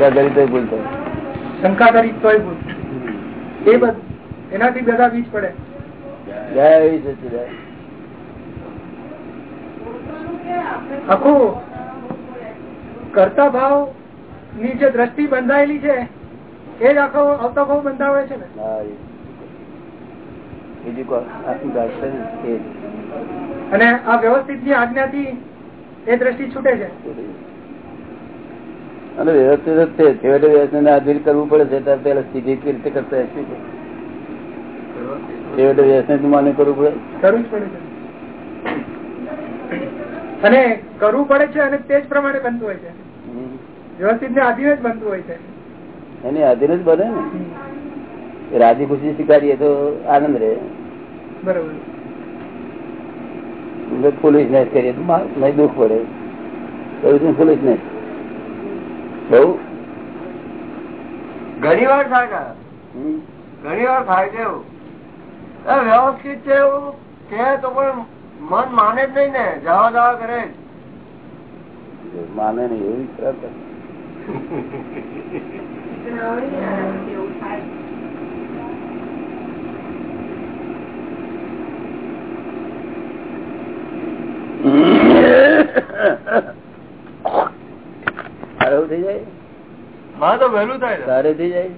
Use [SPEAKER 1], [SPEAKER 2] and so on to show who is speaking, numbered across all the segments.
[SPEAKER 1] શંકા કરી તો ભૂલ થાય
[SPEAKER 2] શંકા કરી તો ભૂલ. એ બધું એનાથી બધા બીજ પડે.
[SPEAKER 1] જય સચિદાન
[SPEAKER 2] આખું કરતા ભાવની જે દ્રષ્ટિ બંધાયેલી છે એ જ આખો આવતા ભાવ બંધાવે છે ને. અને આ વ્યવસ્થિતની આજ્ઞાથી એ દ્રષ્ટિ છૂટે છે.
[SPEAKER 1] અને વ્યવસ્થિત જ છે. છેવટે વ્યવસ્થિત આધીન કરવું પડે છે પેલા સીધી રીતે કરતા હશે છેવટે વ્યવસ્થિત માન્ય કરવું પડે.
[SPEAKER 2] કરવું જ પડે છે. અને કરવું પડે છે અને તે જ પ્રમાણે બનતું હોય છે. વ્યવસ્થિત ને આધીન જ બનતું હોય છે.
[SPEAKER 1] એની આધીન જ બને ને. રાજી ખુશી સ્વીકારીએ તો આનંદ રહે.
[SPEAKER 2] બરોબર.
[SPEAKER 1] ફૂલિશનેસ કરીએ. તો દુઃખ પડે. પોલીસ ફૂલિશનેસ બહુ
[SPEAKER 3] ઘણી વાર થાય ઘણી વાર થાય છે એવું વ્યવસ્થિત છે એવું કે તો પણ મન માને જ નહીં ને જવા જવા કરે
[SPEAKER 1] માને નહીં એવી વાત. સારું થઈ જાય?
[SPEAKER 3] મારે તો વહેલું થાય.
[SPEAKER 1] તારે થઈ જાય?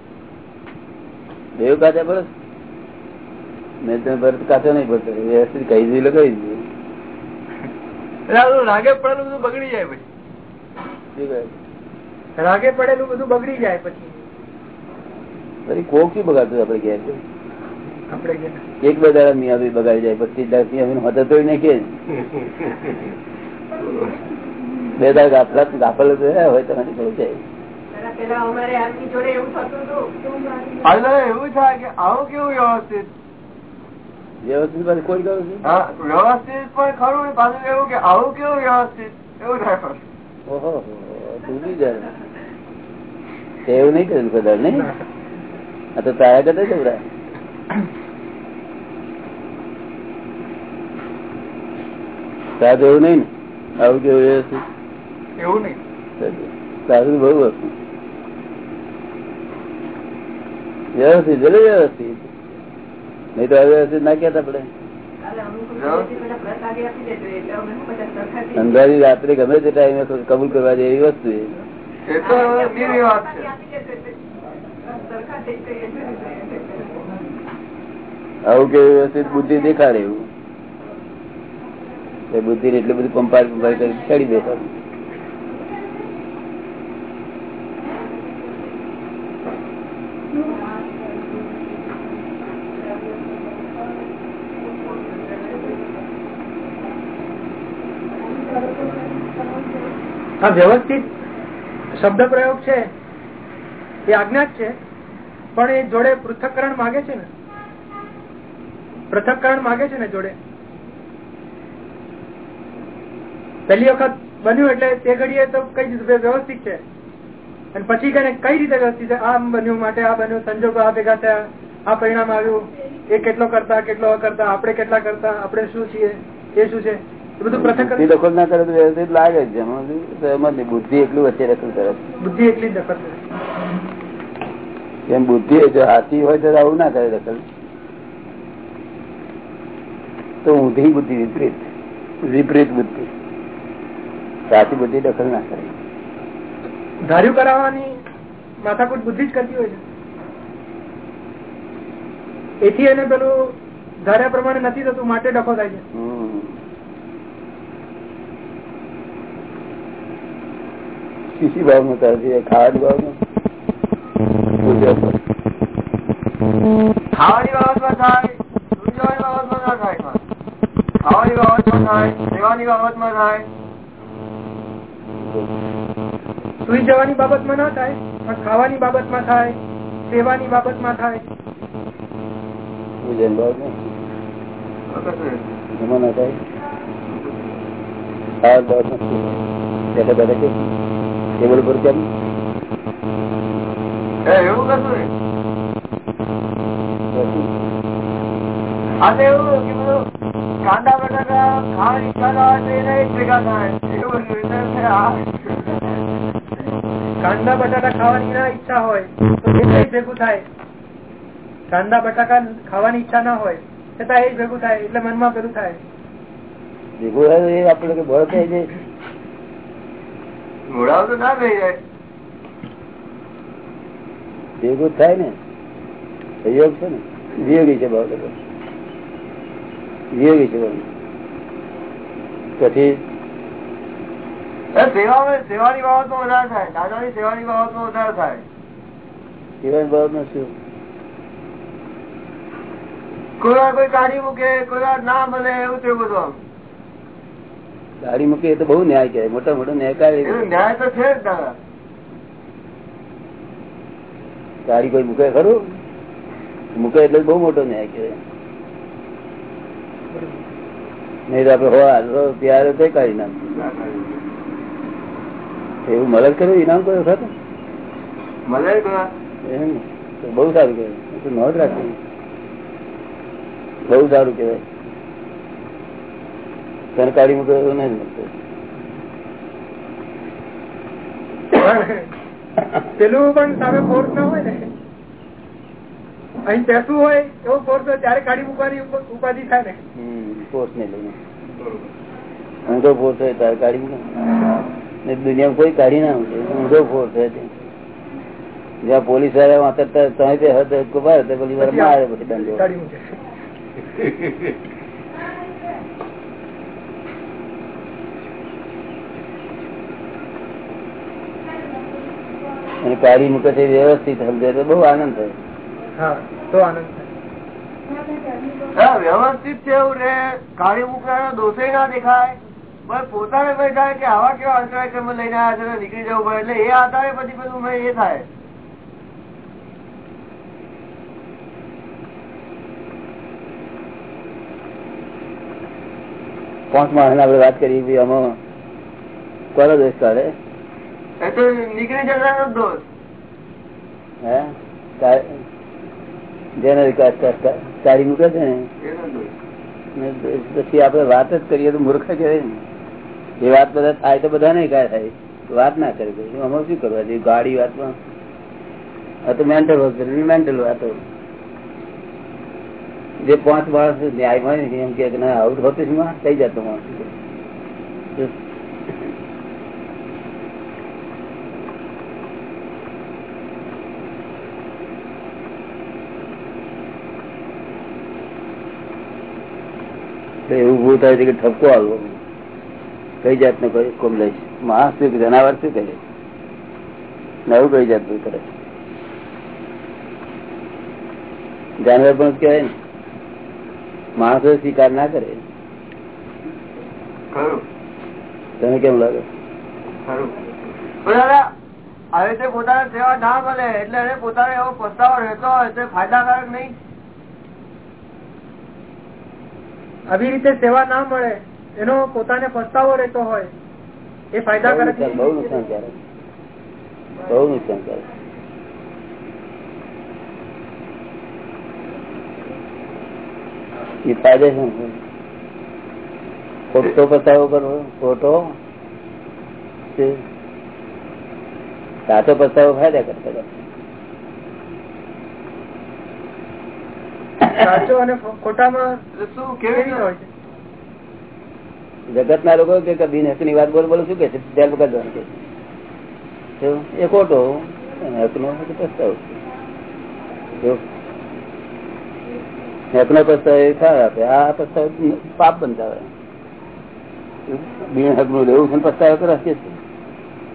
[SPEAKER 1] દેવ કાચા બરસ મેં તમે ભરત કાચો નહીં ભરતો વ્યવસ્થિત કહી દીધું એટલે કહી દીધું
[SPEAKER 3] રાગે પડેલું બધું બગડી જાય પછી.
[SPEAKER 2] રાગે પડેલું બધું બગડી જાય પછી.
[SPEAKER 1] કોક શું બગાડતું આપડે ઘેર?
[SPEAKER 2] કે
[SPEAKER 1] એક બે દાડા મિયા બગાડી જાય પચીસ દાડા મિયા હોતા તો નાખીએ જ. બે દાડા ગાફલા ગાફલ હોય તો નથી પડી જાય
[SPEAKER 3] એવું થાય કે આવું કેવું વ્યવસ્થિત?
[SPEAKER 1] વ્યવસ્થિત પાછું કોઈ કરું છું
[SPEAKER 3] વ્યવસ્થિત પણ ખરું પાછું એવું કે આવું કેવું વ્યવસ્થિત? એવું થાય
[SPEAKER 1] ઓહો તૂટી જાય. એવું નહીં કરેલું કદાચ નહીં? આ તો તારા કરતા જવરા તાર એવું નહીં ને. આવું કેવું વ્યવસ્થિત?
[SPEAKER 2] એવું નહીં.
[SPEAKER 1] સારું બહુ હતું વ્યવસ્થિત એટલે વ્યવસ્થિત. નહીં તો અવ્યવસ્થિત ના કેતા પડે અંધારી રાત્રે ગમે તે ટાઈમે કબૂલ કરવા જેવી વસ્તુ આવું કે વ્યવસ્થિત બુદ્ધિ દેખાડે એવું. એ બુદ્ધિ એટલી એટલું બધું પંપાર પંપાર કરી છડી બેઠા.
[SPEAKER 2] આ વ્યવસ્થિત શબ્દ પ્રયોગ છે. એ આજ્ઞા છે. પણ એ જોડે પૃથક્કરણ માગે છે ને. પૃથક્કરણ માગે છે ને જોડે. પહેલી વખત બન્યું એટલે તે ઘડીએ તો કઈ રીતે વ્યવસ્થિત છે. અને પછી કઈ રીતે વ્યવસ્થિત છે? આમ બન્યું માટે આ બન્યું, સંજોગો આ ભેગા થયા, આ પરિણામ આવ્યું. એ કેટલો કરતા કેટલો કરતા આપણે કેટલા કરતા, આપણે શું છીએ, એ શું છે?
[SPEAKER 1] બુદ્ધિ દખલ ના કરે તો વ્યવસ્થિત લાગે છે. એમાં. બુદ્ધિ એટલું વચ્ચે દખલ કરે
[SPEAKER 2] બુદ્ધિ એટલી દખલ કરે
[SPEAKER 1] એમ બુદ્ધિ જો હાથી હોય તો આવું ના કરે દખલ. તો ઊંધી બુદ્ધિ વિપરીત. વિપરીત બુદ્ધિ. સાચી બુદ્ધિ દખલ ના કરે.
[SPEAKER 2] ધાર્યું કરાવવાની માથાકૂટ બુદ્ધિ જ કરતી હોય છે. એથી એને પેલું ધાર્યા પ્રમાણે નથી થતું માટે ડખો થાય છે.
[SPEAKER 1] કીસી ભાવ નો કરે છે ખાવાની ભાવ નો
[SPEAKER 3] ખાવાની બાબતમાં થાય સુઈ બાબતમાં ના થાય ખાવાની બાબતમાં થાય સેવાની બાબતમાં થાય.
[SPEAKER 2] સુઈ જવાની બાબતમાં ના થાય પણ ખાવાની બાબતમાં થાય સેવાની બાબતમાં થાય.
[SPEAKER 1] પૂજન ભાવ નો એમાં ના થાય? ટેબલ પર કેમ
[SPEAKER 3] એવું કશું નહીં. એવું કાંદા બટાકા ખાવાની ઈચ્છા થાય તો એને એક ભેગા થાય. એવું બધું એટલે છે આ.
[SPEAKER 2] કાંદા બટાકા ખાવાની ના ઈચ્છા હોય તો એ ભેગું થાય. કાંદા બટાકા ખાવાની ઈચ્છા ના હોય છતાં એ ભેગું થાય. એટલે મનમાં પેલું થાય.
[SPEAKER 1] ભેગું થાય એ આપણે બળ થાય જાય
[SPEAKER 3] તો ના થઈ જાય.
[SPEAKER 1] ભેગું થાય ને? સહયોગ છે ને? વિયોગી છે બહુ વિયોગી છે બહુ પછી?
[SPEAKER 3] સેવા સેવાની બાબત વધારે થાય. દાદાની સેવાની બાબત વધારે થાય.
[SPEAKER 1] જીવન બાબત શું?
[SPEAKER 3] કોઈ વાર કોઈ કાઢી મૂકે કોઈ વાર ના મળે એવું થયું બધું.
[SPEAKER 1] ગાડી મૂકી એ તો બહુ ન્યાય કહેવાય મોટા મોટો ન્યાય કાઢી
[SPEAKER 3] ન્યાય તો છે
[SPEAKER 1] ગાડી કોઈ મૂકે ખરું? મૂકે એટલે બહુ મોટો ન્યાય કહેવાય. નહીં તો આપડે હો હાલો ત્યારે તો કાઢી નાખ એવું મદદ કર્યું ઇનામ કયો ખરું? તો બહુ સારું કહેવાય. નોંધ રાખવી બહુ સારું કહેવાય. તને કાઢી મૂકે એવું નહીં
[SPEAKER 2] પેલું પણ સામે ફોર્સ ના હોય ને. અહીં પેસું હોય એવો ફોર્સ હોય ત્યારે કાઢી મૂકવાની ઉપ- ઉપાધિ થાય ને.
[SPEAKER 1] હમ ને લઈને. ઊંધો પોસ્ટ હોય તારે કાઢી મૂકે દુનિયામાં કોઈ કાઢી ના મૂકે ઊંધો ફોર્સ હોય જ્યાં પોલીસવાળા વાંચતા તમે તે હદ કુબાર તો પેલી વાર મારે પછી દંડો.
[SPEAKER 2] કાઢી મૂકે
[SPEAKER 1] છે વ્યવસ્થિત સમજે તો બહુ આનંદ થાય.
[SPEAKER 2] તો આનંદ
[SPEAKER 3] વ્યવસ્થિત છે એવું રે કાઢી મૂકનારો દોષે ના દેખાય. પણ પોતાને કઈ થાય કે આવા કેવા અંતરાય ક્રમ લઈને આવ્યા છે નીકળી જવું પડે એટલે એ આધારે પછી બધું એ થાય.
[SPEAKER 1] પાંચ માણસ આપડે વાત કરી આમાં કોનો દોષ કાઢે
[SPEAKER 3] એ તો નીકળી જતા દોષ.
[SPEAKER 1] જેને વિકાસ કાઢી મૂકે છે ને? પછી આપડે વાત જ કરીએ તો મૂર્ખ કહેવાય ને. એ વાત બધા થાય તો બધા નહીં કાંઈ થાય. વાત ના કરી દઈ આમાં શું કરવા જોઈએ? ગાડી વાતમાં આ તો મેન્ટલ હોસ્પિટલ મેન્ટલ વાતો. જે પાંચ માણસ ન્યાય ને, એમ કે આઉટ હોતી થઈ જતો માણસ. તો એવું ભૂ થાય છે કે ઠપકો આવવો કઈ જાતનો કોમ લઈશ માણસ શું જનાવર શું કરે? નવું કઈ જાતનું કરે જાનવર પણ કહેવાય ને? માણસો સ્વીકાર ના કરે. તને કેમ લાગે?
[SPEAKER 3] હવે તે પોતાને સેવા ના મળે એટલે પોતાને એવો પસ્તાવો રહેતો હોય તો ફાયદાકારક નહીં?
[SPEAKER 2] આવી રીતે સેવા ના મળે, એનો પોતાને પસ્તાવો રહેતો હોય, એ ફાયદાકારક
[SPEAKER 1] બહુ નુકસાનકારક બહુ નુકસાનકારક એ ફાયદે શું? ખોટો પસાવો કરવો ખોટો. સાચો પસ્તાવો ફાયદા કરતા
[SPEAKER 2] સાચો અને ખોટામાં
[SPEAKER 3] શું
[SPEAKER 2] કેવી
[SPEAKER 3] કેવી
[SPEAKER 2] રીતે?
[SPEAKER 3] રીતે
[SPEAKER 2] હોય છે?
[SPEAKER 1] જગત ના લોકો કે બિન હકની વાત બોલ બોલો શું કે છે? ધ્યાન કે એ ખોટો પસ્તાવ. હકનો પસ્તાવો એ સારા આપે. આ પસ્તાવો પાપ બંધાવે. બિન હકનું લેવું છે ને પસ્તાવો કરે છે.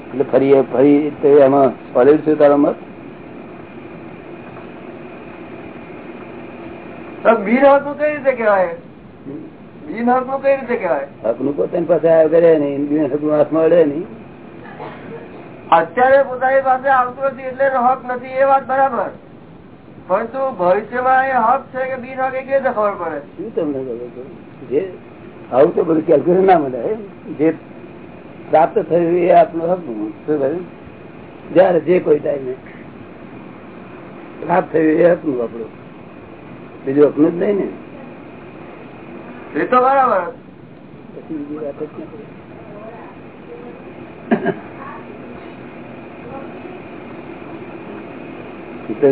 [SPEAKER 1] એટલે ફરી એ- ફરી એમાં સોલિડ છે તારો મત
[SPEAKER 3] તો બિન હકનું કઈ રીતે કહેવાય? બિન હકનું કઈ રીતે કહેવાય?
[SPEAKER 1] હકનું પોતાની પાસે આવ્યા કરે નહીં બિન હકનું હાથમાં અડે નઈ
[SPEAKER 3] અત્યારે પોતાની પાસે આવતું નથી એટલે હક નથી એ વાત બરાબર. પરંતુ ભવિષ્યમાં એ હક છે કે બિન હક એ કેવી રીતે ખબર પડે.
[SPEAKER 1] શું તમને ખબર જે આવું તો બધું કેલ્ક્યુલેશન ના મળે જે પ્રાપ્ત થયું એ આપનું હતું શું જયારે જે કોઈ ટાઈમે પ્રાપ્ત થયું એ હકનું આપણું. બીજું અપનું જ નહીં ને.
[SPEAKER 3] એ તો બરાબર.
[SPEAKER 1] પછી બીજી વાત જ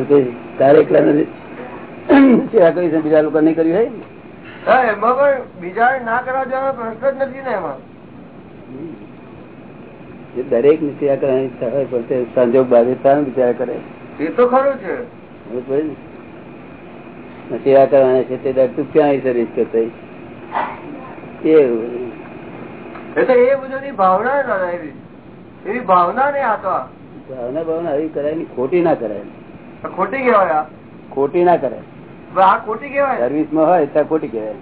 [SPEAKER 1] નથી. તારે એકલા નથી. સેવા કરી છે બીજા લોકો નહીં કર્યું હોય
[SPEAKER 3] એમાં બીજા ના કરવા જવાનો પ્રશ્ન જ નથી ને એમાં.
[SPEAKER 1] એ દરેકની સેવા કરવાની સંજોગ બાજુ તાર વિચાર કરે.
[SPEAKER 3] એ તો ખરું છે?
[SPEAKER 1] સેવા કરવાની છે તે દર તું ક્યાં સર્વિસ કરતો એવું.
[SPEAKER 3] એ તો ભાવના એવી એવી ભાવના નહીં આ તો.
[SPEAKER 1] ભાવના ભાવના આવી કરાય ખોટી ના કરાય
[SPEAKER 3] ખોટી કહેવાય
[SPEAKER 1] ખોટી ના કરાય
[SPEAKER 3] ખોટી કહેવાય?
[SPEAKER 1] સર્વિસમાં હોય ત્યાં ખોટી કહેવાય.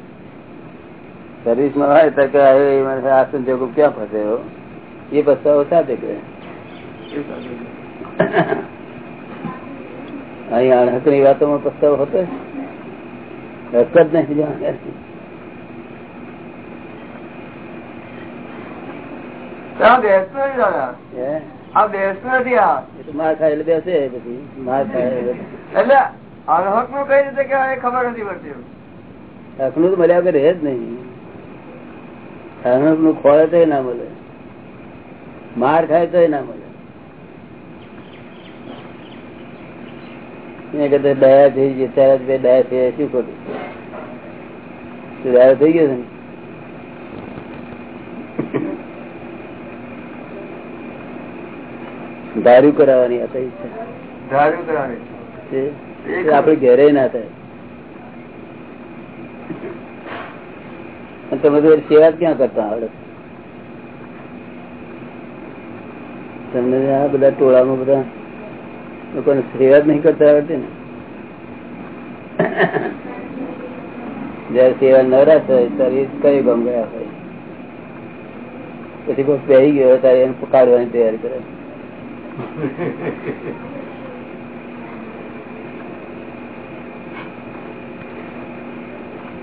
[SPEAKER 1] સર્વિસમાં હોય તો કે હવે મને આ સંજોગો ક્યાં ફસે એ પસ્તાવો સાથે કહે અહીં અણહકની વાતોમાં પસ્તાવો હતો જ નથી માર ખાય એટલે બેસે પછી. માર ખાય એટલે
[SPEAKER 3] અનહકનું કઈ રીતે કહેવાય એ ખબર નથી પડતી.
[SPEAKER 1] હકનું તો મળ્યા વગર રહે જ નહીં. અણહકનું ખોળે તો ના મળે. માર ખાય તો ના મળે. એને કરતા દયા થઈ ગઈ ત્યારે દયા થઈ શું ખોટું? દયા થઈ ગયો છે ને? દારૂ કરાવવાની આ ઈચ્છા
[SPEAKER 3] ધાર્યું કરવાની
[SPEAKER 1] આપડે ઘેરે ના થાય. તમે તો સેવા ક્યાં કરતા આવડે? તમને આ બધા ટોળામાં બધા લોકોને સેવા જ નહીં કરતા આવડતી ને. જયારે સેવા ન રાખ હોય ત્યારે કઈ ગમ ગયા હોય? પછી કોઈ પહેરી ગયો ત્યારે એને પકાડવાની તૈયારી કરે.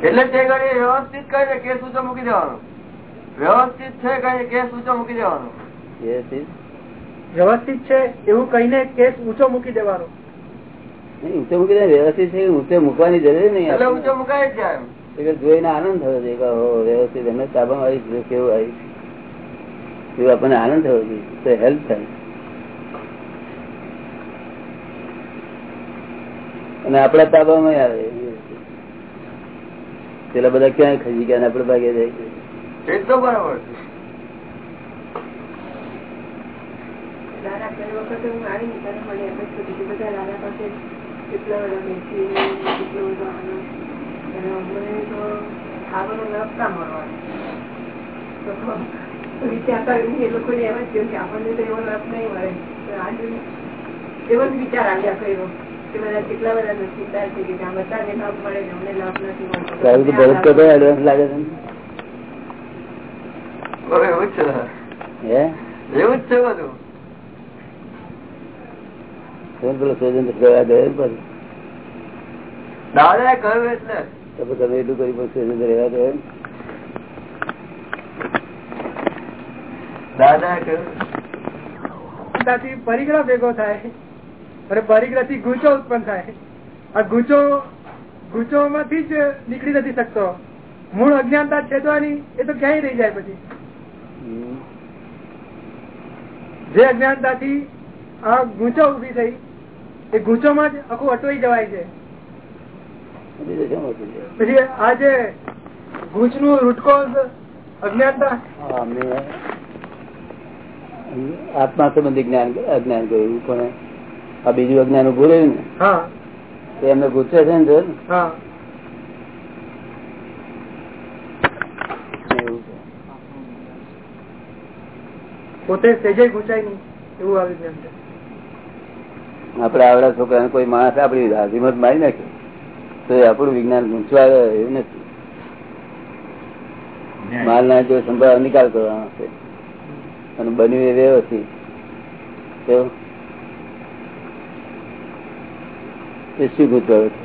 [SPEAKER 3] એટલે તે ઘડી વ્યવસ્થિત કરીને કેસ ઊંચો મૂકી દેવાનો. વ્યવસ્થિત છે કઈ કેસ ઊંચો મૂકી દેવાનો.
[SPEAKER 1] ચીજ
[SPEAKER 2] વ્યવસ્થિત છે એવું કહીને કેસ ઊંચો મૂકી દેવાનો.
[SPEAKER 1] ઊંચો મૂકી દે વ્યવસ્થિત છે ઊંચે મૂકવાની જરૂર નહીં
[SPEAKER 3] એટલે ઊંચો મુકાય જ જાય એમ.
[SPEAKER 1] એટલે જોઈને આનંદ થયો છે વ્યવસ્થિત એમને તાબામાં આવી ગયું, કેવું આવી એવું આપણને આનંદ થયો છે તો હેલ્પ થાય. અને આપણા તાબામાં આવે પેલા બધા ક્યાં ખસી ગયા અને આપણે ભાગે જાય
[SPEAKER 3] એ તો બરાબર છે
[SPEAKER 4] દાદા હું આવી ને ત્યારે મને એમ જ થતું કે બધા દાદા પાસે કેટલા બધા બેસી કેટલો બધો આનંદ. અને અમને તો ખાવાનું લપતા મળવાનું. તો વિચાર કરીને એ લોકોને એમ જ કહ્યું કે આપણને તો એવો લપ નહીં મળે. આજે એવો જ વિચાર આવ્યા કર્યો કે બધા કેટલા બધા નસીબદાર છે કે જ્યાં બધાને લાભ મળે અમને લાભ નથી મળતો.
[SPEAKER 1] તારું તો ભરત એડવાન્સ લાગે છે
[SPEAKER 3] એવું જ છે એવું જ છે બધું?
[SPEAKER 1] પેલો સ્વતંત્ર સેવા ગયો ને
[SPEAKER 3] દાદા કહ્યું એટલે.
[SPEAKER 1] તમે એટલું કરી પણ સ્વતંત્ર રહેવા ગયો?
[SPEAKER 3] દાદા કહ્યું.
[SPEAKER 2] પરિગ્રહ ભેગો થાય. અને પરિગ્રહથી ગુચો ઉત્પન્ન થાય. આ ગુચો ગુચો માંથી જ નીકળી નથી શકતો. મૂળ અજ્ઞાનતા છેદવાની એ તો ક્યાંય રહી જાય પછી. જે અજ્ઞાનતાથી આ ગૂંચો ઊભી થઈ એ ગૂંચોમાં જ આખું અટવાઈ જવાય છે? પછી આ જે ગૂંચનું રૂટકો અજ્ઞાનતા
[SPEAKER 1] આત્મા સંબંધી જ્ઞાન અજ્ઞાન કહ્યું પણ આ બીજું અજ્ઞાન ઉભું રહ્યું ને? એમને ગુસ્સે છે ને.
[SPEAKER 2] પોતે સેજે ગુચાય નહીં એવું આવી વિજ્ઞાન છે.
[SPEAKER 1] આપડે આવડા છોકરા કોઈ માણસ આપડી હાજીમત મારી નાખે. તો એ આપણું વિજ્ઞાન ગુંચવા એવું નથી. માલ ના જો સંભાળ નિકાલ કરવાનો છે. અને બન્યું એ વ્યવસ્થિત. તો એ શું ગુંચવાયો છે?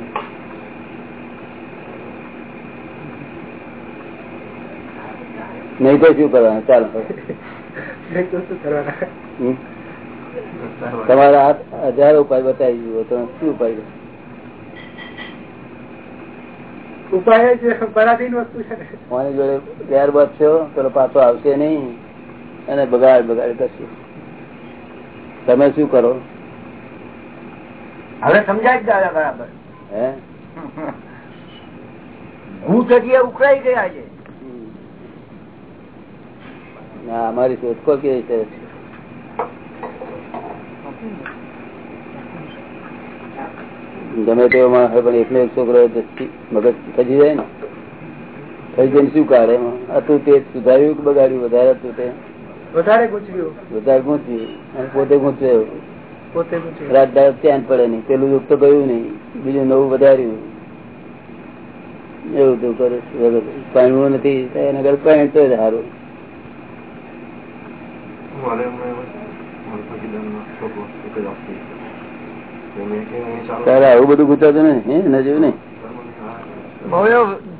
[SPEAKER 1] નહીં તો શું કરવાનું? ચાલો.
[SPEAKER 2] નહીં તો શું કરવાના?
[SPEAKER 1] તમારા હાથ હજારો ઉપાય બતાવી દીધો તો શું ઉપાય?
[SPEAKER 2] ઉપાય જ પરાધીન વસ્તુ છે. ને
[SPEAKER 1] કોની જોડે ત્યાર બચશો પેલો પાછો આવશે નહીં. અને બગાડ બગાડ કરશે. તમે શું કરો?
[SPEAKER 3] હવે સમજાય જ દાદા બરાબર.
[SPEAKER 1] હે?
[SPEAKER 3] હું જગ્યાએ ઉકળાઈ ગયા છે.
[SPEAKER 1] ના અમારી શોધખોળ કેવી છે? ગમે તેવો માણસ હોય પણ એકનો એક છોકરો મગજ ખજી જાય ને. ખજી જઈને શું કાઢે એમાં? હતું તે સુધાર્યું કે બગાડ્યું? વધારે હતું તે.
[SPEAKER 2] વધારે ગૂંચવ્યું.
[SPEAKER 1] વધારે ગૂંચ્યું અને પોતે ગૂંચવ્યો.
[SPEAKER 2] પોતે
[SPEAKER 1] રાત દાળ ત્યાં પડે નહીં. પેલું દુઃખ તો ગયું નહીં. બીજું નવું વધાર્યું. એવું તો કરે છે. પાણવું નથી. એના ઘર પાણી તો સારું. તારે આવું બધું ગુચાતું ને હે? ન જેવું નહીં?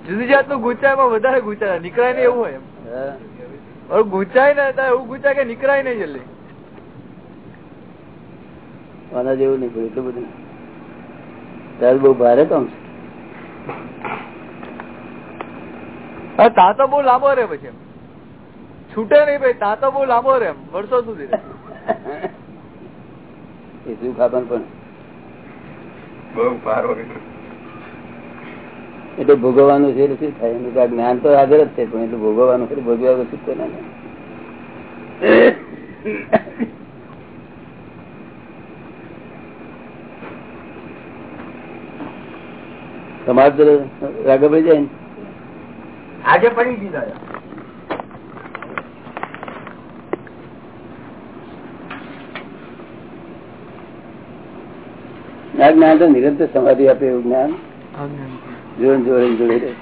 [SPEAKER 5] જુદી જાતનું ગુચાયમાં વધારે ગુચાય. નીકળાય ને એવું હોય ગુચાય ને એવું ગુચાય કે નીકળાય નહીં જલ્દી.
[SPEAKER 1] આના જેવું નહીં પડ્યું એટલું બધું તારે બહુ ભારે કામ છે.
[SPEAKER 5] તા તો બહુ લાંબો રે પછી. છૂટે નહીં ભાઈ તા તો બહુ લાંબો રે વર્ષો સુધી રે.
[SPEAKER 1] એ શું આપણને પણ? એટલે ભોગવવાનું છે શું થાય? એનું તો આ જ્ઞાન તો આગળ જ છે પણ એટલું ભોગવવાનું ખરું ભોગવ્યા વગર શું ના તમારે તો રાગા જાય
[SPEAKER 3] આજે પડી ગઈ દાદા
[SPEAKER 1] આ જ્ઞાન તો નિરંતર સમાધિ આપે એવું જ્ઞાન જોડે જોડે જોડે રહે.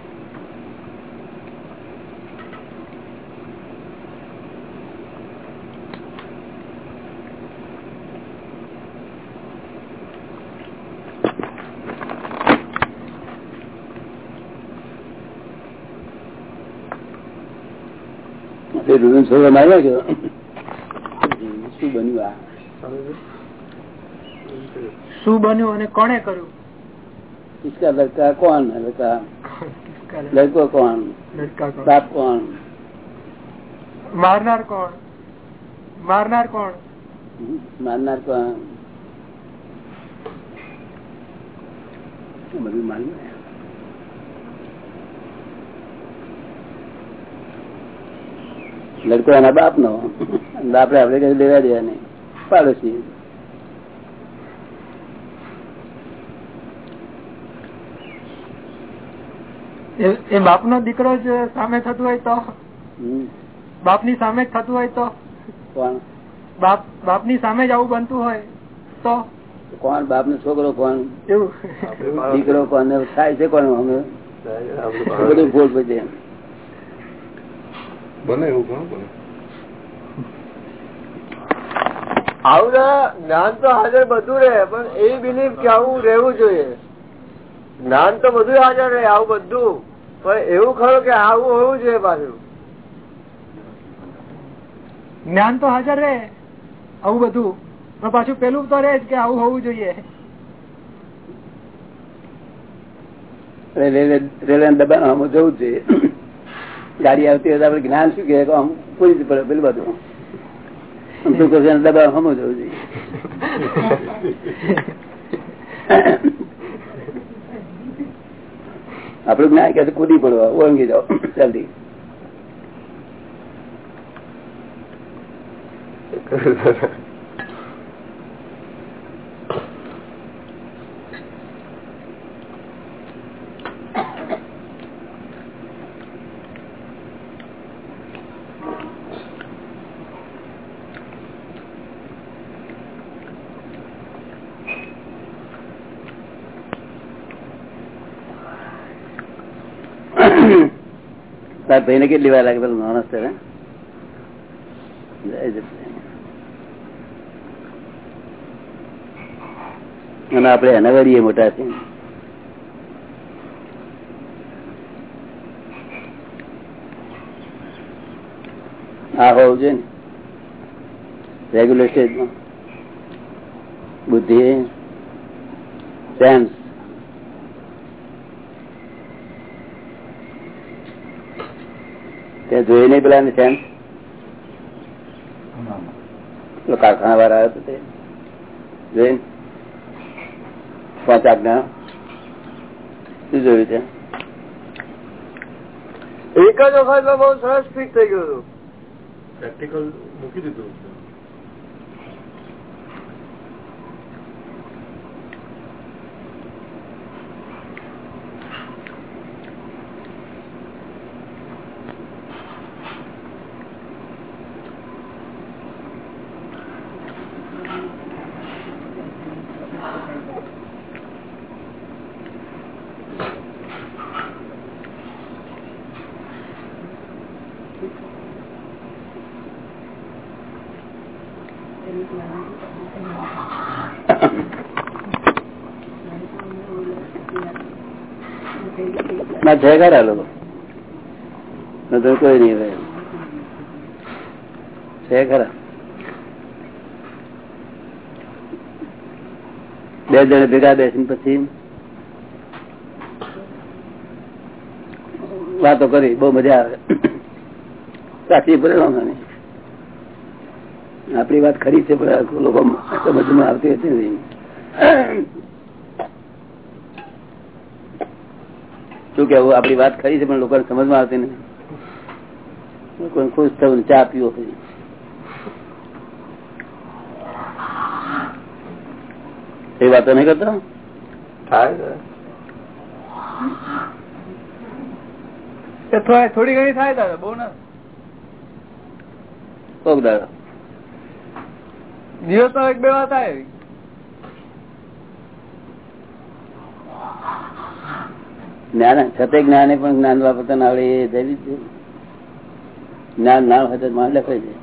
[SPEAKER 1] તે રૂમ છોડવા માર્યો છો શું બન્યું આ
[SPEAKER 2] શું બન્યું અને કોણે કર્યું
[SPEAKER 1] इसका लड़का कौन है लड़का लड़को कौन
[SPEAKER 2] લડકા કોણ?
[SPEAKER 1] बाप कौन
[SPEAKER 2] મારનાર કોણ મારનાર કોણ
[SPEAKER 1] मारनार कौन બધું માલુમ ને. લડકો એના બાપ નો બાપડે આપડે કઈ લેવા દેવા નહીં પાડોશી
[SPEAKER 2] એ- બાપ નો દીકરો જ સામે થતું હોય તો? બાપની સામે જ થતું હોય તો?
[SPEAKER 1] બાપ
[SPEAKER 2] બાપ બાપની સામે જ આવું બનતું હોય તો?
[SPEAKER 1] કોણ? બાપ નો છોકરો કોણ? દીકરો કોણ? થાય છે કોણ અમે બધું ભૂલ પછી
[SPEAKER 6] બને એવું કોણ બને.
[SPEAKER 5] આવું જ્ઞાન તો હાજર બધું રહે પણ એ બિલીફ કે આવું રહેવું જોઈએ. જ્ઞાન તો બધું હાજર રહે આવું બધું. પણ એવું ખરું કે આવું હોવું જોઈએ પાછું.
[SPEAKER 2] જ્ઞાન તો હાજર રહે આવું બધું. પણ પાછું પેલું તો રહે જ કે આવું હોવું જોઈએ.
[SPEAKER 1] રેલવે દબાણ જવું જોઈએ. ગાડી આવતી હોય આપડે જ્ઞાન શું કે આમ પૂરી પડે પેલું બધું શું કરશે? દબાણ હમ જવું જોઈએ. આપડું જ્ઞાન કે કૂદી પડવા ઓળંગી જાઓ જલ્દી. તાર ભાઈ ને કેટલી વાર લાગે પેલું માણસ છે. અને આપડે એના વળીએ મોટા છે આ હોવું જોઈએ ને. રેગ્યુલર સ્ટેજમાં બુદ્ધિ સેન્સ ત્યાં જોઈ નઈ પેલા સેન્સ કારખાના વાળા આવ્યો હતો તે. જોઈ પાંચ આજ્ઞા શું જોયું ત્યાં
[SPEAKER 5] એક જ વખત બહુ સરસ ફિટ થઈ ગયું હતું.
[SPEAKER 6] પ્રેક્ટિકલ મૂકી દીધું.
[SPEAKER 1] બે જણ ભેગા બેસીને પછી વાતો કરી, બહુ મજા આવે. સાચી પરિણામ આપણી વાત ખરી છે પણ લોકો સમજમાં આવતી હતી નહીં શું કેવું આપડી વાત ખરી છે પણ લોકોને સમજમાં આવતી નથી. ખુશ થયું ચા પીવો પછી. એ વાતો નહીં કરતો?
[SPEAKER 5] થાય
[SPEAKER 2] થોડી ઘણી થાય દાદા બહુ ના.
[SPEAKER 1] કોક દાદા
[SPEAKER 2] દિવસ તો એક બે વાત થાય એવી.
[SPEAKER 1] જ્ઞાન છતે જ્ઞાને પણ જ્ઞાન વાપરતા ના આવડે એ થઈ છે. જ્ઞાન ના હોય તો માન લખાય છે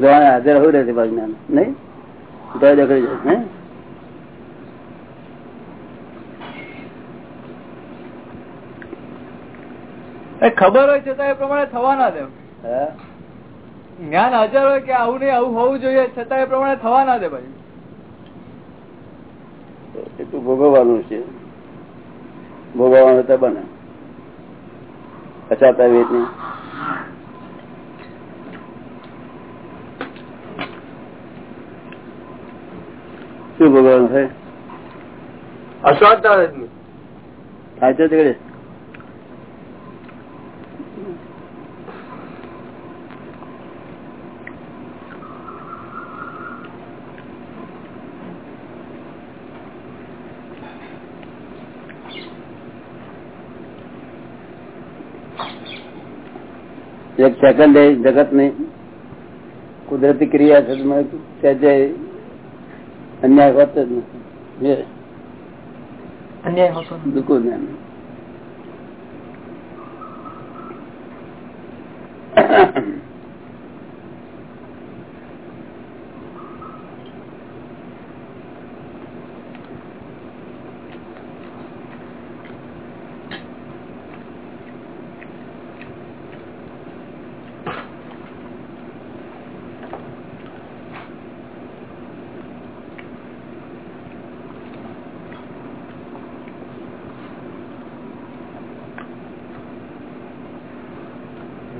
[SPEAKER 1] ગવાને હાજર હોય રહેશે પાછું જ્ઞાન. નહીં? તો દખડી જાય હે?
[SPEAKER 2] એ ખબર હોય છતાં એ પ્રમાણે થવા ના દે? જ્ઞાન હાજર હોય કે આવું નહીં આવું હોવું જોઈએ છતાં એ પ્રમાણે થવા ના દે ભાઈ.
[SPEAKER 1] એ તો ભોગવવાનું છે. ભોગવવાનું તો બને. પચાતા વેચ શું ભોગવવાનું
[SPEAKER 5] થાય? જ નહીં.
[SPEAKER 1] થાય છે તે એક સેકન્ડ જગતની કુદરતી ક્રિયા છે સહેજે અન્યાય હોતો જ નથી જે
[SPEAKER 2] અન્યાય હોતો
[SPEAKER 1] બિલકુલ નહીં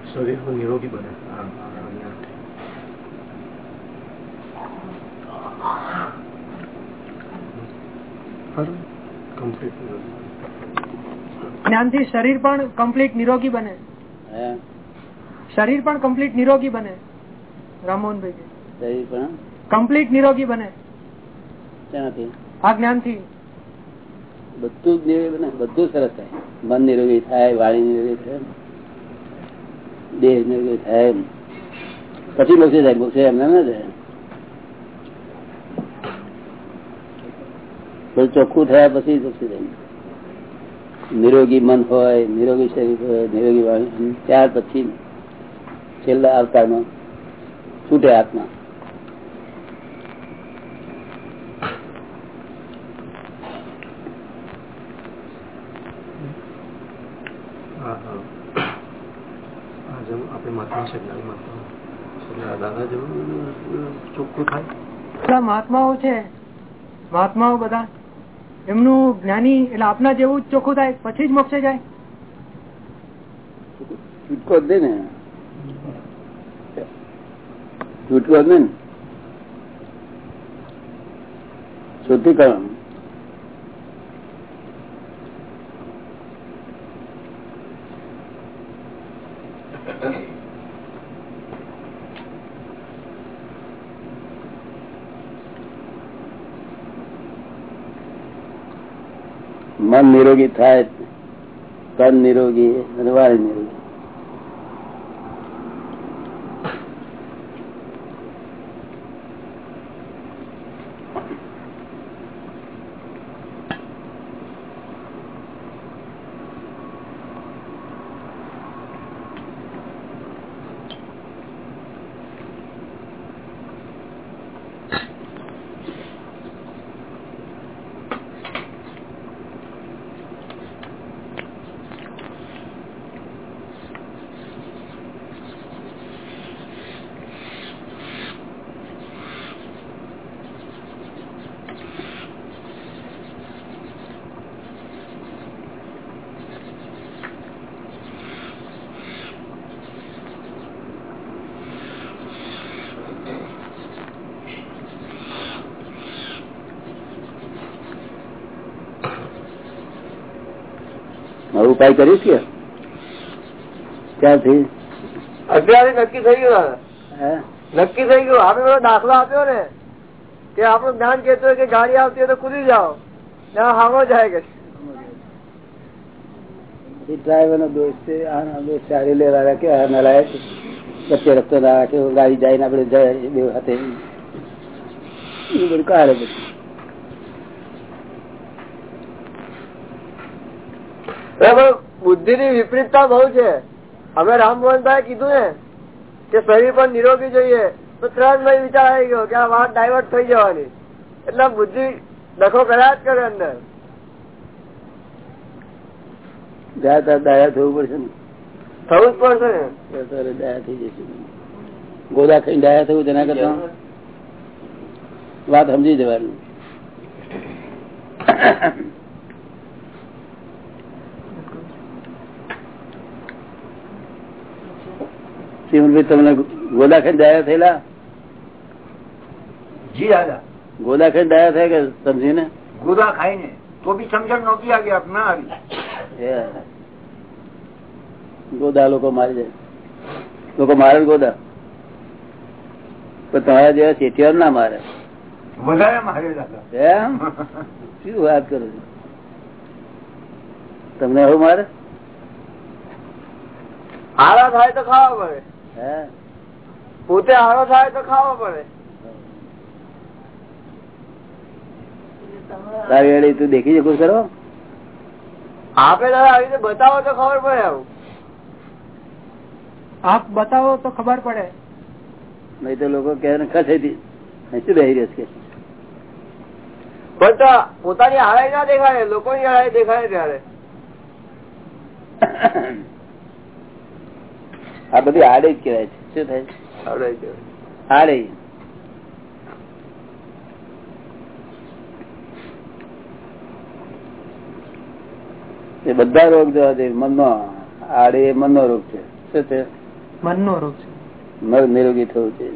[SPEAKER 6] શરીર નિરોગી બને આ- આ- આ- ખરું? Complete નિરોગી.
[SPEAKER 2] જ્ઞાનથી શરીર પણ કમ્પ્લીટ નિરોગી બને. શરીર પણ કમ્પ્લીટ નિરોગી બને રામમોહનભાઈ
[SPEAKER 1] શરીર પણ?
[SPEAKER 2] કમ્પ્લીટ નિરોગી બને.
[SPEAKER 1] શેનાથી?
[SPEAKER 2] આ જ્ઞાનથી.
[SPEAKER 1] બધું જ નિરોગી બને? બધું સરસ થાય. મન નિરોગી થાય વાણી નિરોગી થાય દેહ નિરોગી થાય પછી મોક્ષે જાય મોક્ષે એમને ના જાય. બધું ચોખ્ખું થયા પછી મોક્ષે જાય. નિરોગી મન હોય નિરોગી શરીર હોય નિરોગી વાણી ત્યાર પછી છેલ્લા અવતારમાં છૂટે આત્મા.
[SPEAKER 2] મહાત્માઓ છે. મહાત્માઓ બધા એમનું જ્ઞાની એટલે આપના જેવું જ ચોખ્ખું થાય, પછી જ મોક્ષે જાય.
[SPEAKER 1] છૂટકો જ દે ને. છૂટકો જ ને. શુદ્ધિકરણ. મન નિરોગી થાય તન નિરોગી અને વાણી નિરોગી. ઉપાય કરીશ કે ક્યાંથી?
[SPEAKER 3] અત્યારે નક્કી થઈ ગયું નક્કી થઈ ગયું. આપણે બધો દાખલો આપ્યો ને કે આપણું જ્ઞાન કેતો કે ગાડી આવતી હોય તો કૂદી જાઓ. ના હામો જાય કે?
[SPEAKER 1] ડ્રાઈવર નો દોષ છે આના દોષ છે લેવા કે આ નલાયક વચ્ચે રસ્તો ના રાખે ગાડી જાય ને આપડે જાય બે હાથે. એ બધું કાઢે બધું
[SPEAKER 3] બુદ્ધિ ની વિપરીતતા બહુ છે. રામ રામમોહનભાઈ કીધું ને કે શરીર પણ નિરોગી જોઈએ તો ત્રણ ભાઈ વિચાર આવી ગયો કે આ વાત ડાયવર્ટ થઈ જવાની. એટલે બુદ્ધિ ડખો કર્યા જ કરે અંદર.
[SPEAKER 1] દયા થવું પડશે ને?
[SPEAKER 3] થવું જ પડશે ને?
[SPEAKER 1] દયા થઈ જશે. ગોદા ખાઈ દયા તેના કરતા? વાત સમજી જવાની. ચીમનભાઈ તમને ગોદા ડાયા થયેલા?
[SPEAKER 7] જી દાદા.
[SPEAKER 1] ગોદા ખાઈ દયા થાય કે સમજીને?
[SPEAKER 7] ગુદા ખાઈને. તો બી સમજણ નહોતી આવી આપ ના આવી.
[SPEAKER 1] ગોદા લોકો મારી જાય લોકો મારે ગોદા. પણ તમારા જેવા ચેટીઓ ના મારે.
[SPEAKER 7] વધારે મારે દાદા.
[SPEAKER 1] એમ? શું વાત કરો છો? તમને એવું મારે?
[SPEAKER 3] આરા થાય તો ખાવા પડે પોતે હારો થાય તો ખાવો પડે.
[SPEAKER 1] તારી વેળી તું દેખી શકું ખરો
[SPEAKER 3] આપે દાદા આવી રીતે બતાવો તો ખબર પડે આવું.
[SPEAKER 2] આપ બતાવો તો ખબર પડે.
[SPEAKER 1] નહીં તો લોકો કે?
[SPEAKER 3] પણ પોતાની હારાઈ ના દેખાય લોકોની હારાઈ દેખાય ત્યારે.
[SPEAKER 1] આ બધી આડે જ કહેવાય છે. શું થાય આડે એ બધા રોગ જોવા દે મનનો આડે એ મનનો રોગ છે. શું છે?
[SPEAKER 2] મનનો રોગ છે.
[SPEAKER 1] મન નિરોગી થવું છે.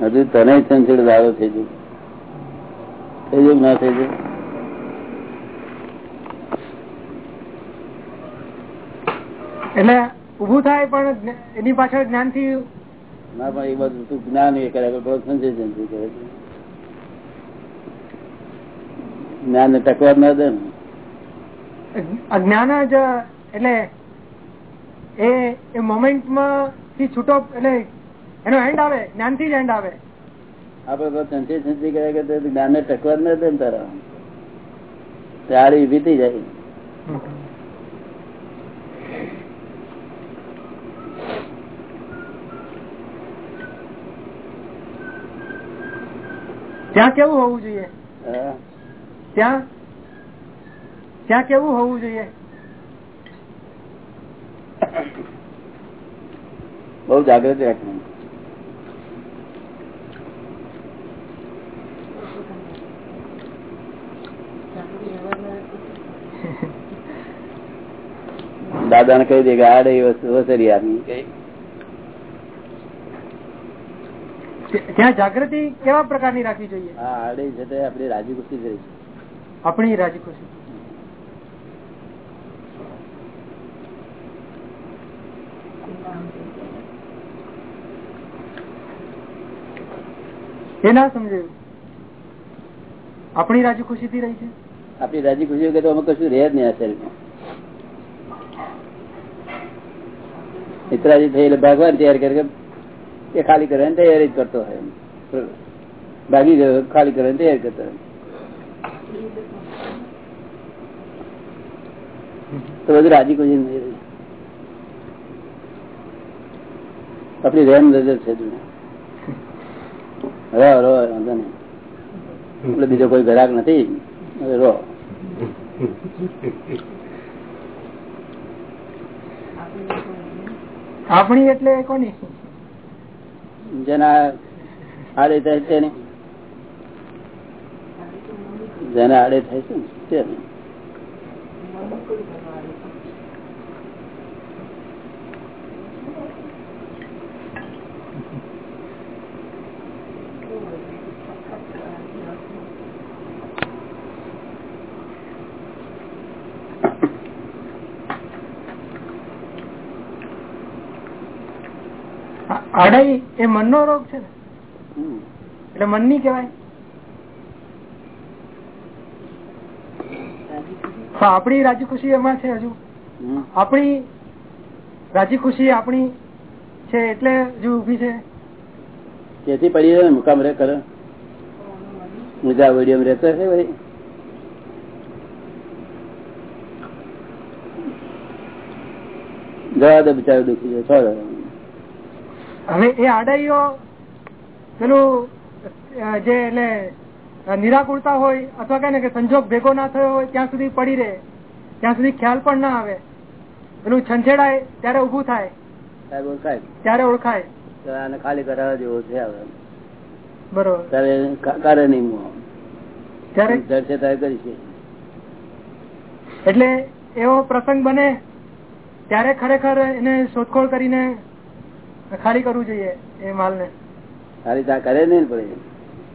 [SPEAKER 1] હજુ તને ચંચળ દારો થઈ ગયો. થઈ જાય ના થઈ જાય
[SPEAKER 2] એટલે ઉભું થાય પણ એની પાછળ જ્ઞાનથી
[SPEAKER 1] ના પણ એ બધું તું જ્ઞાન એ કરે સંજય જંતુ કરે. જ્ઞાન ને ના. દે
[SPEAKER 2] અજ્ઞાન જ એટલે એ એ મોમેન્ટમાં થી છૂટો એટલે એનો એન્ડ આવે જ્ઞાનથી જ એન્ડ આવે.
[SPEAKER 1] આપડે તો સંચય સંચય કર્યા કે જ્ઞાન ને ટકવાર ના દે ને તારા. ત્યારે વીતી જાય.
[SPEAKER 2] ત્યાં કેવું હોવું જોઈએ? ત્યાં? ત્યાં કેવું હોવું જોઈએ?
[SPEAKER 1] બહુ જાગૃતિ રાખવાની દાદા ને કહી દે કે આડે વસરી આની કઈ
[SPEAKER 2] ત્યાં જાગૃતિ કેવા પ્રકારની રાખવી જોઈએ?
[SPEAKER 1] હા આડે છે તે આપણી રાજી ખુશી રહી છે.
[SPEAKER 2] આપણી રાજી ખુશી. એ ના સમજાયું. આપણી રાજી ખુશી થી રહી છે?
[SPEAKER 1] આપણી રાજી ખુશી વગર તો અમે કશું રહે જ નહીં આ શરીરમાં. મિત્રાજી એટલે ભગવાન તૈયાર કરે એ ખાલી કરવાની તૈયારી જ કરતો હોય ભાગી ખાલી કરવાની તૈયારી કરતો તો બધું રાજી કોઈ નહીં આપણી રેમ નજર છે. રો રો વાંધો નહીં. એટલે બીજો કોઈ ઘરાક નથી. હવે રો
[SPEAKER 2] આપણી એટલે કોની
[SPEAKER 1] જેના આડે થાય છે ને? જેના આડે થાય છે ને તેને.
[SPEAKER 2] આ- આડાઈ એ મનનો રોગ છે ને?
[SPEAKER 1] મન
[SPEAKER 2] એટલે મનની કહેવાય. આપણી રાજી ખુશી એમાં છે હજુ. આપણી રાજી ખુશી આપણી છે એટલે હજુ ઊભી છે.
[SPEAKER 1] તેથી પડી ને મુકામ રે કરે. મજા વડીયમ રહેતો છે ભાઈ. જવા દે બિચારો દુખી જાય છોડો.
[SPEAKER 2] હવે એ આડાઈઓ પેલું જે એટલે નિરાકુરતા હોય અથવા કઈ ને કે સંજોગ ભેગો ના થયો હોય ત્યાં સુધી પડી રહે. ત્યાં સુધી ખ્યાલ પણ ના આવે. પેલું છંછેડાય ત્યારે ઉભું થાય. ત્યારે ઓળખાય.
[SPEAKER 1] ખાલી કરાવવા જેવો છે
[SPEAKER 2] બરોબર. એટલે એવો પ્રસંગ બને ત્યારે ખરેખર એને શોધખોળ કરીને ખાલી કરવું જોઈએ એ માલ ને
[SPEAKER 1] ખાલી ત્યાં કરે નઈ પડે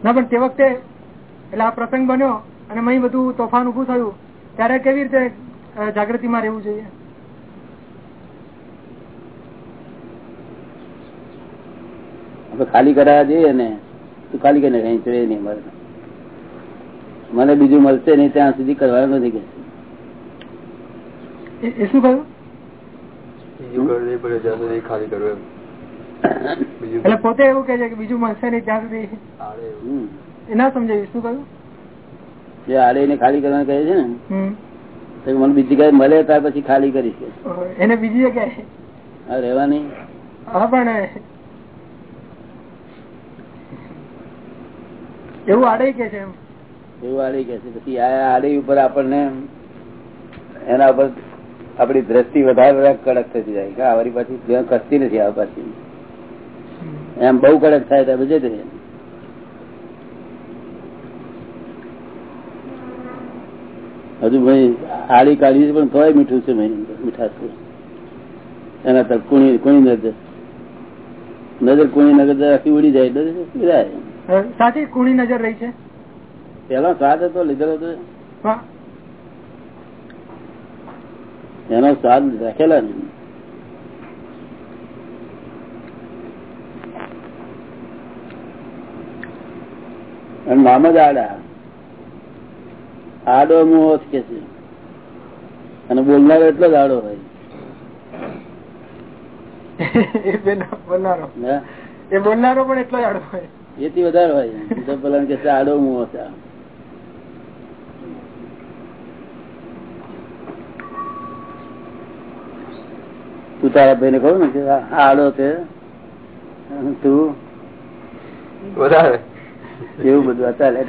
[SPEAKER 2] ના પણ તે વખતે એટલે આ પ્રસંગ બન્યો અને મહી બધું તોફાન ઉભું થયું ત્યારે કેવી રીતે જાગૃતિ માં રહેવું જોઈએ
[SPEAKER 1] આપણે ખાલી કરાવવા જઈએ ને તું ખાલી કરીને કઈ ચડે નહીં મારે મને બીજું મળશે નહીં ત્યાં સુધી કરવાનું નથી કે
[SPEAKER 2] શું કહ્યું
[SPEAKER 5] ખાલી કરવું એમ
[SPEAKER 2] એટલે પોતે એવું કે છે કે બીજું મળશે નહીં ત્યાં સુધી. એ ના સમજાયું. શું કહ્યું?
[SPEAKER 1] જે આડે ને ખાલી કરવાનું કહે છે ને મને બીજી કઈ મળે ત્યાર પછી ખાલી કરીશ કે.
[SPEAKER 2] એને બીજી જગ્યાએ?
[SPEAKER 1] રહેવાની.
[SPEAKER 2] હા પણ એવું આડે કે છે એમ.
[SPEAKER 1] એવું આડે કે છે. પછી આ આડી ઉપર આપણને એના ઉપર આપડી દ્રષ્ટિ વધારે વધારે કડક થતી જાય. કે આવરી પાછી જ્યાં કસતી નથી આ પાછી. એમ બહુ કડક થાય ત્યાં બજે રહે હજુ ભાઈ આડી કાઢી પણ તોય મીઠું છે મીઠાશ એના તરફ કુણી કુણી નજર. નજર કુણી નજર આખી ઉડી જાય
[SPEAKER 2] નજર સાચી કુણી નજર રહી છે?
[SPEAKER 1] પેલો સ્વાદ હતો લીધેલો હતો. એનો સ્વાદ રાખેલા ને. અને નામ જ આડા. આડો મોહ કે છે. અને બોલનારો એટલો જ આડો હોય.
[SPEAKER 2] એ બોલનારો.
[SPEAKER 1] હે?
[SPEAKER 2] એ બોલનારો પણ એટલો આડો હોય.
[SPEAKER 1] એથી વધારે હોય. તો કે આડો મોહ તું તારા ભાઈ ને કહું ને કે આ આડો છે. તું?
[SPEAKER 5] વધારે.
[SPEAKER 1] એવું બધું ચાલે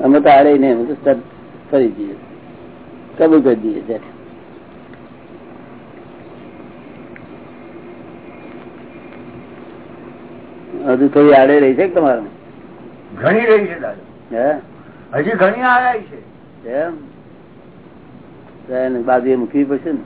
[SPEAKER 1] અમે તો આડે ને કરી દઈએ કબૂલ કરી દઈએ ત્યારે હજુ થોડી આડે રહી છે તમારે?
[SPEAKER 3] ઘણી રહી છે દાદા.
[SPEAKER 1] હે?
[SPEAKER 3] હજી ઘણી આયા છે.
[SPEAKER 1] એમ? બાજુએ મૂકવી પડશે ને.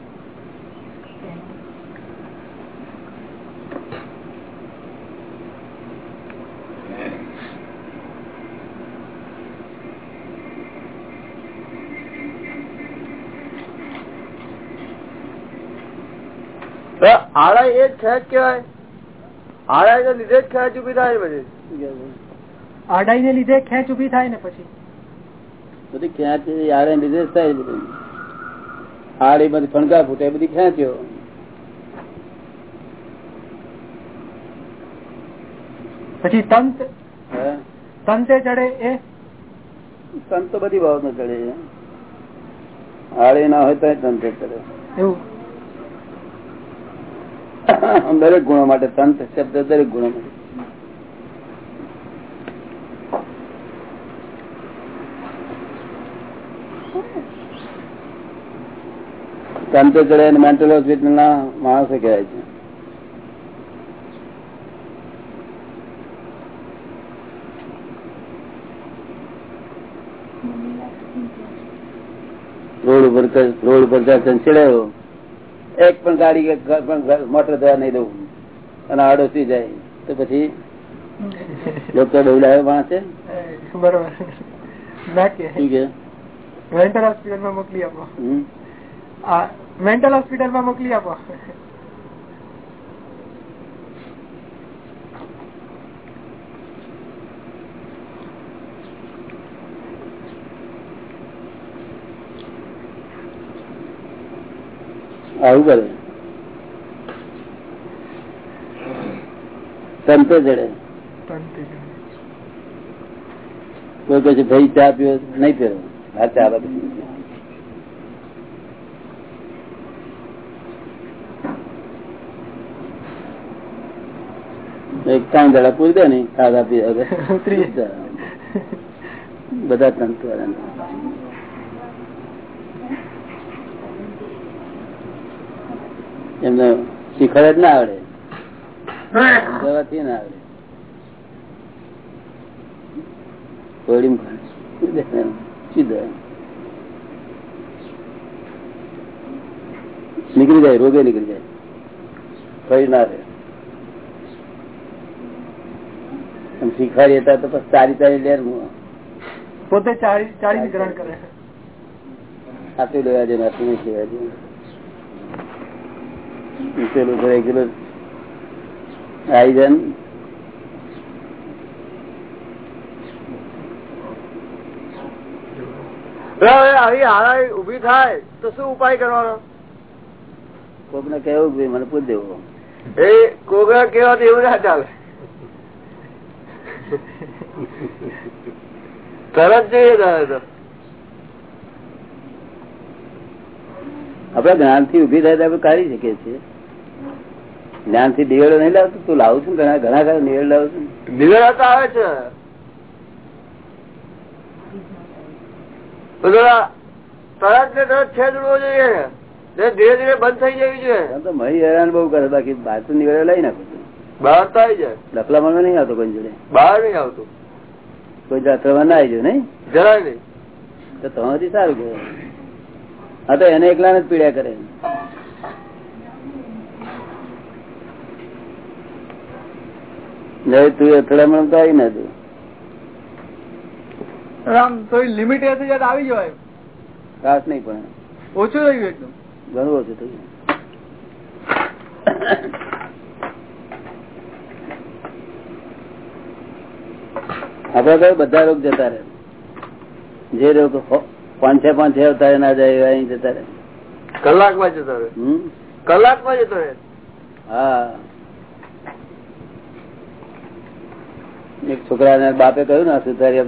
[SPEAKER 3] આળા એ જ ખેંચ કેવાય આળા ને લીધે જ ખેંચ ઊભી થાય પછી.
[SPEAKER 2] આડાઈ ને લીધે ખેંચ ઊભી થાય ને પછી.
[SPEAKER 1] બધી ખેંચ આડે લીધે જ થાય બધું એ બધી ફણકા ફૂટે બધી ખેંચ્યો.
[SPEAKER 2] પછી તંત તંતે ચડે એ?
[SPEAKER 1] તંત તો બધી બાબત ચડે છે. હાડે ના હોય તો તંતે ચડે.
[SPEAKER 2] એવું?
[SPEAKER 1] દરેક ગુણો માટે તંત શબ્દ દરેક ગુણો માટે. તંત્ર ચડે મેન્ટલ હોસ્પિટલ ના માણસો કહેવાય છે. રોડ ઉપર રોડ ઉપર દર્શન એક પણ ગાડી પણ મોટર ધોવા નહીં દઉં. અને આડોશી જાય. તો પછી ડોક્ટર ડોલાયો માણસ છે?
[SPEAKER 2] બરોબર. ના કે. મોકલી આપો. મેન્ટલ હોસ્પિટલમાં મોકલી આપો.
[SPEAKER 1] આવું કરે. સંતો જડે. કોઈ કહે છે ભાઈ ચા પીવો નહીં પીવો હા ચા ત્રણ દડા પૂરી દે ને ખાધા પીધા
[SPEAKER 2] ત્રીસ
[SPEAKER 1] બધા તંતુ એમને શીખર જ ના આવડે. દવાથી ના આવડે. સીધા નીકળી જાય રોગે નીકળી જાય. કઈ ના રહે આમ શીખવાડી હતા તો પછી ચારી ચારી લેર
[SPEAKER 2] પોતે ચારી ગ્રહણ કરે
[SPEAKER 1] આટલું લેવા જોઈએ આટલું નહીં લેવા જોઈએ પેલું રેગ્યુલર આવી
[SPEAKER 3] આળા ઊભી થાય તો શું ઉપાય કરવાનો?
[SPEAKER 1] કોક ને કેવું મને પૂછ દેવું.
[SPEAKER 3] એ કોક કેવા એવું ના ચાલે. તરત જોઈએ
[SPEAKER 1] આપડે જ્ઞાનથી ઊભી થાય આપડે કાઢી શકીએ છીએ. જ્ઞાનથી દિવેડો નહીં લાવતું તું લાવું છું ઘણા ઘણા ઘણા લાવું છું
[SPEAKER 3] નિવેડા તો આવે છે. તરત ને તરત જોઈએ. ધીરે ધીરે બંધ થઈ જવી જોઈએ.
[SPEAKER 1] તો મહી હેરાન બહુ કરે બાકી બહાર તો નિવેડો લઈ નાખું. છું
[SPEAKER 3] બહાર તો આવી જાય.
[SPEAKER 1] લખલા મળવા નહીં આવતો કોઈ જોડે.
[SPEAKER 3] બહાર નહીં આવતું.
[SPEAKER 1] કોઈ જાત્રામાં ના આવી જાય નહીં?
[SPEAKER 3] જરાય નહીં.
[SPEAKER 1] તો તમારી સારું કહેવાય. હા તો એને એકલા જ પીડ્યા કરે. નહીં તું અથડામણ તો આવી ના તું
[SPEAKER 2] આમ તો લિમિટ આવી જવાય
[SPEAKER 1] ખાસ નહીં પણ.
[SPEAKER 2] ઓછું રહ્યું એકદમ
[SPEAKER 1] ઘણું ઓછું થયું. આપડે કઈ બધા રોગ જતા રહે. જે રોગ પાંચે પાંચે અવતારે ના જાય અહીં જતા રહે.
[SPEAKER 3] કલાકમાં જતો રહે. કલાકમાં જતો રહે?
[SPEAKER 1] હા. એક છોકરા ને બાપે કહ્યું ને સુધારી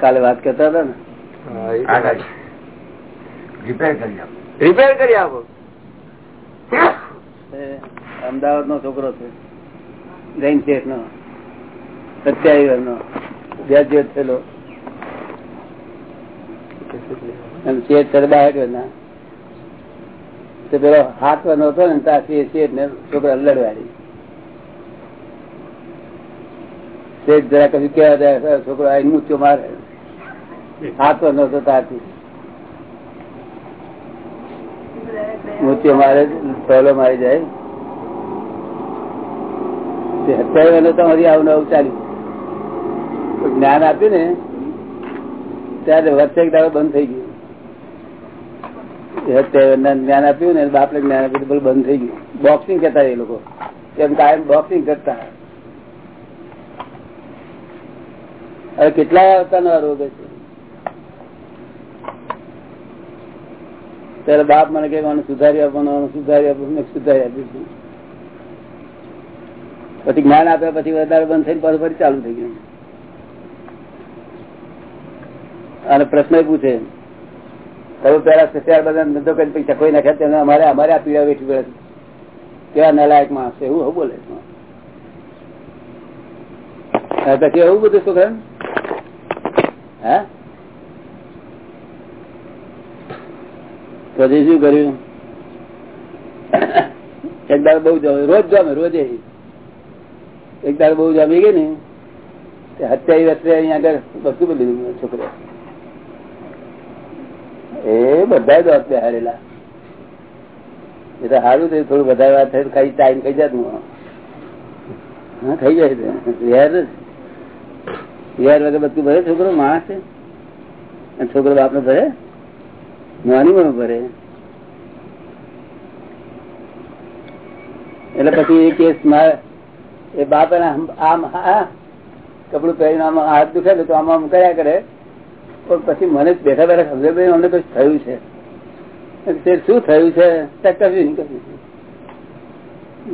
[SPEAKER 1] કાલે વાત કરતા હતા ને.
[SPEAKER 7] રિપેર કરી આપો.
[SPEAKER 3] રિપેર કરી આપો.
[SPEAKER 1] અમદાવાદ નો છોકરો છે. જૈન શેઠ નો સત્યાવી વર્ષ નો ગ્રેજ્યુએટ થયેલો પેલો હાથ વાનો હતો ને ને છોકરા લડવાડી શેઠ જરા કશું કેવા જાય છોકરો આવીને મૂચ્યો મારે. હાથ વાનો હતો ત્યાંથી મોતીઓ મારે, પહેલો મારી જાય. અત્યારે તમારી આવું નવું ચાલ્યું. જ્ઞાન આપ્યું ને, ત્યારે વચ્ચે દાડો બંધ થઈ ગયું. જ્ઞાન આપ્યું ને, બાપને જ્ઞાન આપ્યું, બંધ થઈ ગયું. બોક્સિંગ કરતા એ લોકો. એમ કાયમ બોક્સિંગ કરતા હવે કેટલા અવતારનો રોગ છે ત્યારે બાપ મને કે સુધારી આપવાનો સુધારી આપવાનું સુધારી આપીશું પછી જ્ઞાન આપ્યા પછી વધારે બંધ થઈને પાછું ચાલુ થઈ ગયું. અને પ્રશ્ન પૂછે તમે પેલા સત્યાર બધા ધંધો કરી પૈસા કોઈ નાખે તેને અમારે અમારે આ પીડા વેઠવી પડે કેવા નલાયક માણસ એવું બોલે પછી એવું બધું છોકરા હા? પછી શું કર્યું? એક દાડો બહુ જમે રોજ જમે, રોજે. એક દાડો બહુ જમી ગઈ ને હત્યાવી અત્યારે અહીંયા આગળ બધું બધું છોકરા એ બધા દોત બેહારેલા એ તો સારું થયું, થોડું વધારે વાત થાય ખાઈ ટાઈમ ખાઈ જાત હા, ખાઈ જાય વિહાર વિહાર વગર બધું ભરે, છોકરો માણસ છે? અને છોકરો બાપ ને ભરે? નાની પણ ભરે. એટલે પછી એ કેસ એ બાપ આમ આ કપડું પહેરીને આમ હાથ દુખે તો આમ આમ કર્યા કરે. પણ પછી મને બેઠા બેઠા સમજે ભાઈ, અમને કઈ થયું છે? તે શું થયું છે? કશું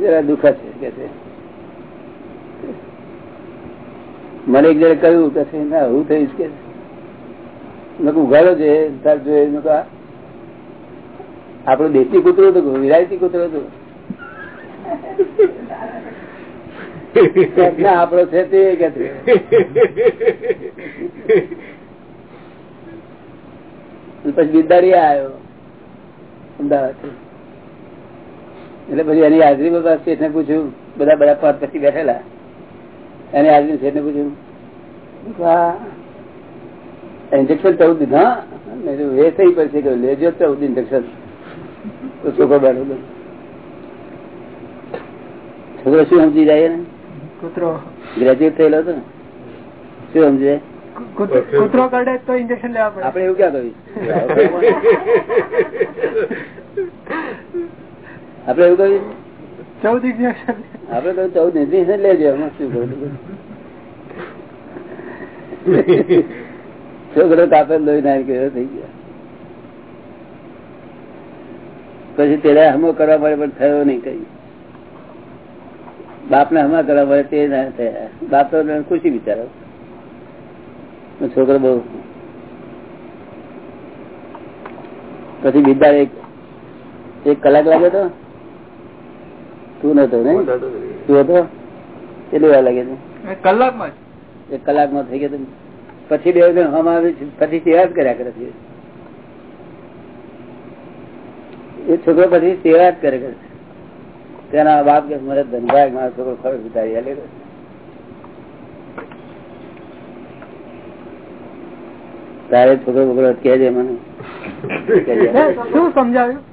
[SPEAKER 1] જરા દુઃખ છે, કે છે. મને એક જયારે કહ્યું કે છે, ના, હું થઈશ, કે ઉઘાડો છે તાર જોઈએ આપણું દેશી કૂતરું હતું વિરાયતી કૂતરું હતું. આપડો છે તે, કે પછી બિદારી આવ્યો અમદાવાદ એટલે પછી એની હાજરી બધા શેઠ ને પૂછ્યું બધા બધા પાંચ પછી બેઠેલા. એની હાજરી શેઠ ને પૂછ્યું ઇન્જેક્શન ચૌદ દીધા એ થઈ પડશે કે લેજો ચૌદ ઇન્જેક્શન તો છોકરો બેઠો છોકરો શું સમજી જાય ને
[SPEAKER 2] કૂતરો.
[SPEAKER 1] ગ્રેજ્યુએટ થયેલો હતો શું સમજી જાય?
[SPEAKER 2] કૂતરો કરડે તો ઇન્જેક્શન લેવા પડે.
[SPEAKER 1] આપડે એવું ક્યાં કહ્યું આપડે એવું કહ્યું
[SPEAKER 2] ચૌદ ઇન્જેક્શન
[SPEAKER 1] આપડે કહ્યું ચૌદ ઇન્જેક્શન લેજો એમાં શું કહ્યું છોકરો કાપે લોહી ના ગયો થઈ ગયા. પછી તેના હમો કરવા પડે પણ થયો નહીં કઈ. બાપ ને હમા કરવા પડે તે ના થયા. બાપ તો ખુશી બિચારો. છોકરો બહુ. પછી બીજા એક એક કલાક લાગે તો? તું નતો ને તું હતો? કેટલી વાર લાગે છે?
[SPEAKER 2] કલાકમાં
[SPEAKER 1] એક કલાકમાં થઈ ગયો પછી બે હમ આવે પછી સેવા જ કર્યા કરે છે. એ છોકરો પછી સેવા જ કરે કરે તેના બાપ કે મારે ધનભાઈ મારો છોકરો ખરો વિતારી તારે છોકરો છોકરો કે છે મને.
[SPEAKER 2] શું સમજાવ્યું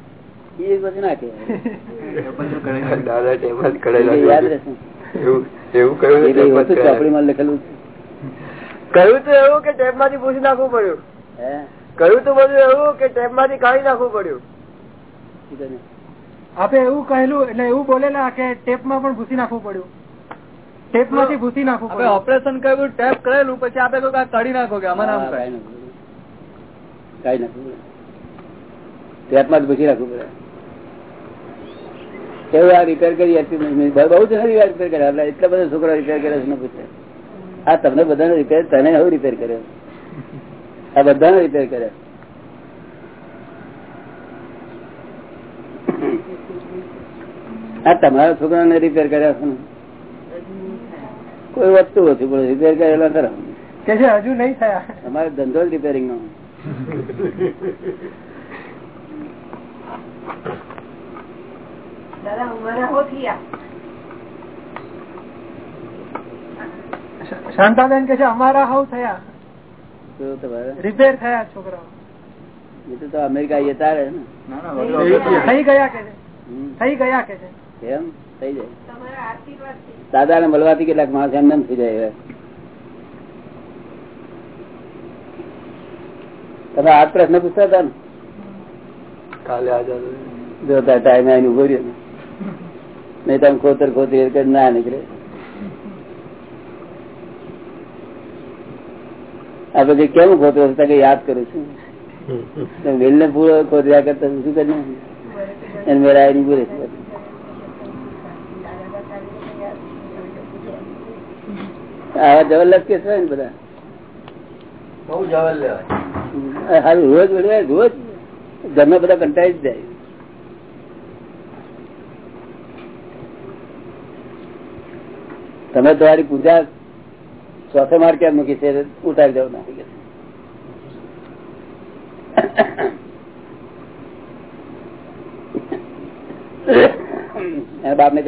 [SPEAKER 1] એ બધું ના
[SPEAKER 5] એવું
[SPEAKER 1] લખેલું
[SPEAKER 5] કહ્યું તો કે ટેપમાંથી પૂછી નાખવું પડ્યું. કહ્યું તો બધું એવું કે ટેપમાંથી કાઢી નાખવું પડ્યું?
[SPEAKER 2] આપે એવું કહેલું એટલે એવું બોલેલા કે ટેપમાં પણ ભૂસી નાખવું પડ્યું. ટેપમાંથી ભૂસી નાખવું પડ્યું.
[SPEAKER 8] ઓપરેશન કર્યું ટેપ કરેલું પછી આપે કોઈ કાંઈ કાઢી નાખો કે આમાં નામ
[SPEAKER 1] હા,
[SPEAKER 8] કાંઈ.
[SPEAKER 1] નાખવું ટેપમાં જ પૂછી રાખવું પડે. કેવું આ રિપેર કરી બહુ જણા રિપેર કર્યા એટલે એટલા બધા છોકરા રિપેર કર્યા છે પૂછે આ તમને બધાને રિપેર તને હવે રિપેર કર્યો. આ બધાને રિપેર કર્યા. આ તમારા છોકરાને રિપેર કર્યા છે ને? કોઈ વસ્તુ ઓછું પણ રિપેર કરેલા ખરા.
[SPEAKER 2] હજુ નહીં થયા.
[SPEAKER 1] અમારે ધંધો રિપેરિંગ નો.
[SPEAKER 2] શાંતાબેન કે છે અમારા હાઉ થયા. રિપેર થયા છોકરાઓ.
[SPEAKER 1] એ તો અમેરિકા એ તારે ને?
[SPEAKER 2] થઈ ગયા કે થઈ ગયા કે
[SPEAKER 1] એમ? થઈ જાય. દાદા ને મળવાથી કેટલાક માણસ એમ એમ થઈ જાય તમે આ પ્રશ્ન પૂછતા હતા ને?
[SPEAKER 6] કાલે
[SPEAKER 1] જોતા ટાઈમે આવીને ઊભો રહ્યો નહીં તમે ખોતર ખોતરી ના નીકળે. આ પછી કેમ ખોતરો? છો? તો કે યાદ કરું છું? વેલ ને પૂરો ખોતર્યા કરતા શું કરી એને મેળા આવીને ઊભો રહે છે. આવા જબરદસ્ત કેસ હોય ને બધા?
[SPEAKER 5] બહુ જવલ લેવાય
[SPEAKER 1] રોજ વળે રોજ બધા કંટાળી જાય. તમે તમારી પૂજા ચોથે માર ક્યાં મૂકી છે? ઉતારી દો ના બાપ ને